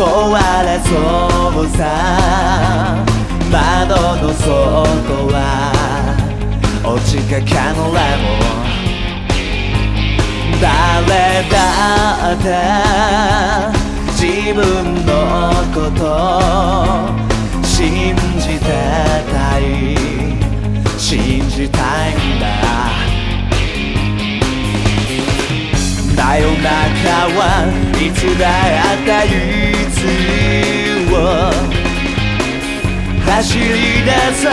壊れそうさ窓の外は落ちかかのレモン誰だって自分のこと信じてたい。信じたいんだ。だよ中はいつだったいつを走り出せ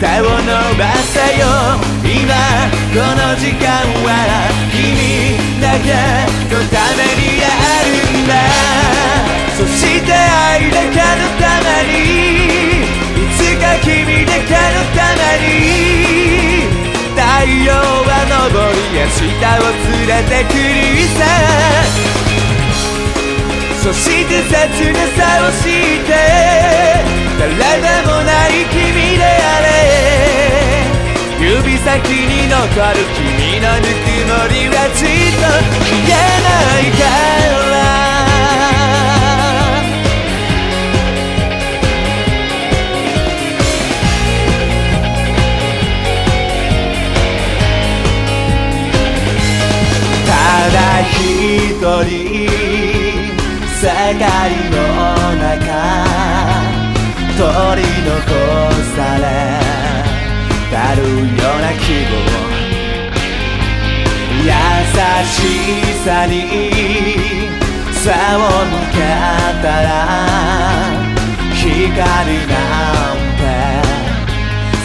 手を伸ばせよ。今この時間は君だけのためにあるんだ。そして愛だけのためにいつか君だけのために太陽は昇り明日を連れてくるさ。そして切なさをして誰でもない君であれ。指先に残る君のぬくもりはずっと消えないから。ただ一人世界の中取り残されたるような気分優しさに差を向けたら光なんて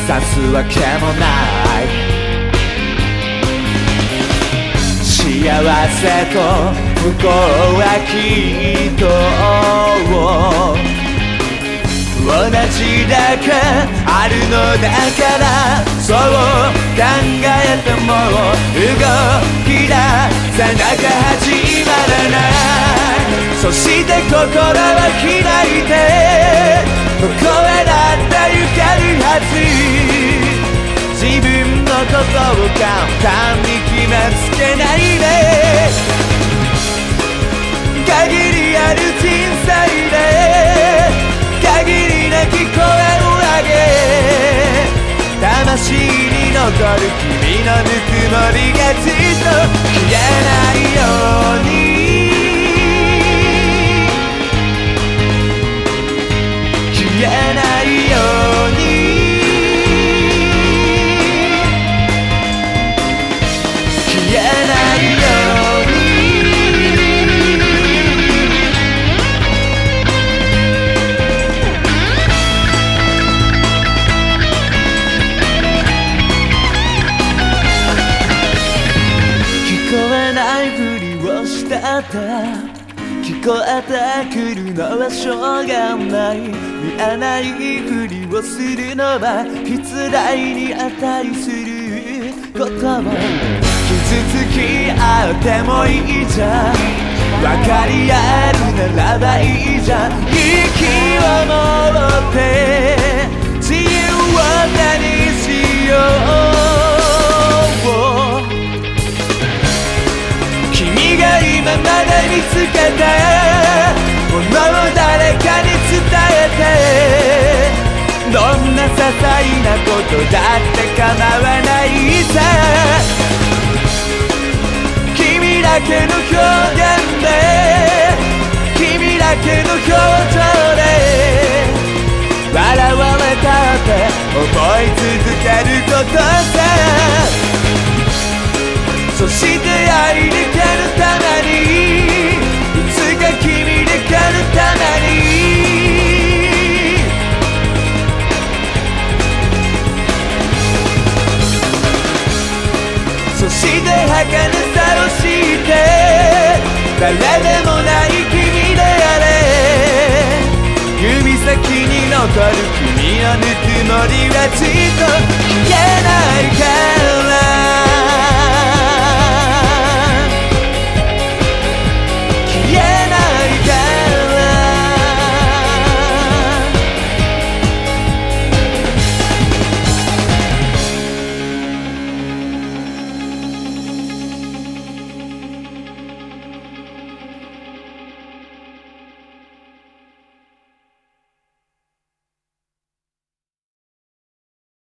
さすわけもない。せと不幸はきっと同じだけあるのだからそう考えても動き出さなきゃ始まらないそして心は開いてどこへだって行けるはず自分のことを簡単に決めつけないで限りある人生で限りなき声を上げ魂に残る君をしたって聞こえてくるのはしょうがない見えないふりをするのは失礼に値することを傷つきあってもいいじゃん分かり合えるならばいいじゃん今まで見つけたものを誰かに伝えてどんな些細なことだって構わないさ君だけの表現で君だけの表情で笑われたって思い続けることさそしてして儚さを知って誰でもない君であれ。指先に残る君のぬくもりはずっと消えないか